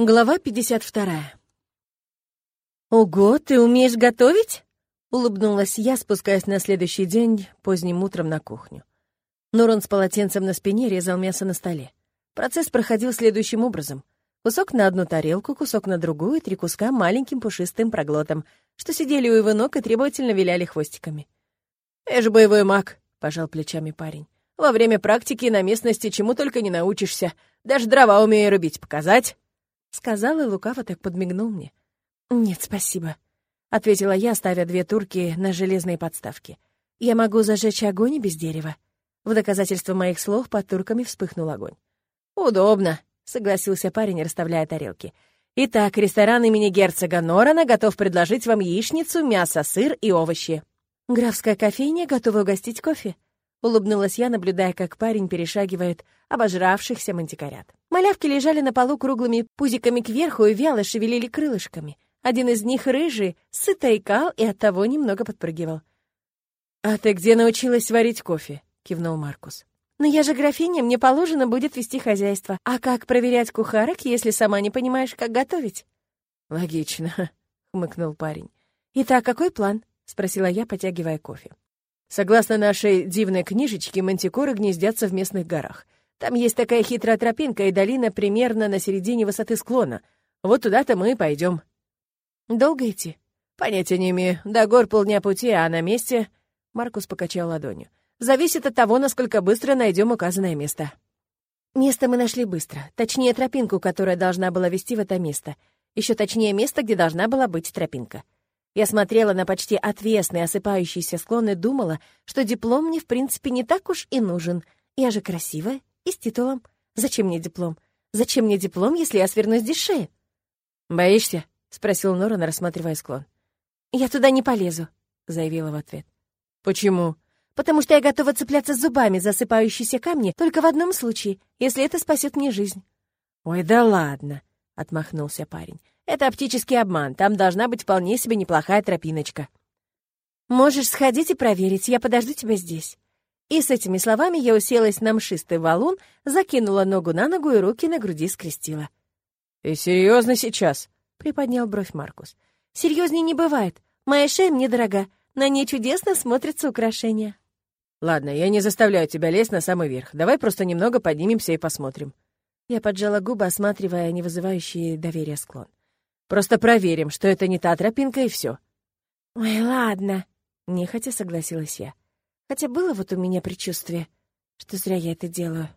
Глава 52. «Ого, ты умеешь готовить?» — улыбнулась я, спускаясь на следующий день поздним утром на кухню. Нурон с полотенцем на спине резал мясо на столе. Процесс проходил следующим образом. Кусок на одну тарелку, кусок на другую три куска маленьким пушистым проглотом, что сидели у его ног и требовательно виляли хвостиками. «Я же боевой маг», — пожал плечами парень. «Во время практики на местности чему только не научишься. Даже дрова умею рубить. Показать?» Сказал и лукаво так подмигнул мне. «Нет, спасибо», — ответила я, ставя две турки на железные подставки. «Я могу зажечь огонь без дерева». В доказательство моих слов под турками вспыхнул огонь. «Удобно», — согласился парень, расставляя тарелки. «Итак, ресторан имени герцога Норана готов предложить вам яичницу, мясо, сыр и овощи». «Графская кофейня готова угостить кофе?» Улыбнулась я, наблюдая, как парень перешагивает обожравшихся мантикорят. Малявки лежали на полу круглыми пузиками кверху и вяло шевелили крылышками. Один из них, рыжий, сыто икал и оттого немного подпрыгивал. «А ты где научилась варить кофе?» — кивнул Маркус. «Но я же графиня, мне положено будет вести хозяйство. А как проверять кухарок, если сама не понимаешь, как готовить?» «Логично», — хмыкнул парень. «Итак, какой план?» — спросила я, потягивая кофе. Согласно нашей дивной книжечке, мантикоры гнездятся в местных горах. Там есть такая хитрая тропинка и долина примерно на середине высоты склона. Вот туда-то мы и пойдем. Долго идти? Понятия не имею. До гор полдня пути, а на месте... Маркус покачал ладонью. Зависит от того, насколько быстро найдем указанное место. Место мы нашли быстро. Точнее, тропинку, которая должна была вести в это место. Еще точнее, место, где должна была быть тропинка. Я смотрела на почти отвесный осыпающийся склон и думала, что диплом мне, в принципе, не так уж и нужен. Я же красивая и с титулом. Зачем мне диплом? Зачем мне диплом, если я свернусь дешевле? «Боишься?» — спросил Норан, рассматривая склон. «Я туда не полезу», — заявила в ответ. «Почему?» «Потому что я готова цепляться зубами за осыпающиеся камни только в одном случае, если это спасет мне жизнь». «Ой, да ладно», — отмахнулся парень. Это оптический обман, там должна быть вполне себе неплохая тропиночка. Можешь сходить и проверить, я подожду тебя здесь. И с этими словами я уселась на мшистый валун, закинула ногу на ногу и руки на груди скрестила. «Ты серьезно сейчас?» — приподнял бровь Маркус. «Серьезней не бывает. Моя шея мне дорога. На ней чудесно смотрятся украшения». «Ладно, я не заставляю тебя лезть на самый верх. Давай просто немного поднимемся и посмотрим». Я поджала губы, осматривая не вызывающий доверия склон. Просто проверим, что это не та тропинка, и все. «Ой, ладно», — нехотя согласилась я. Хотя было вот у меня предчувствие, что зря я это делаю.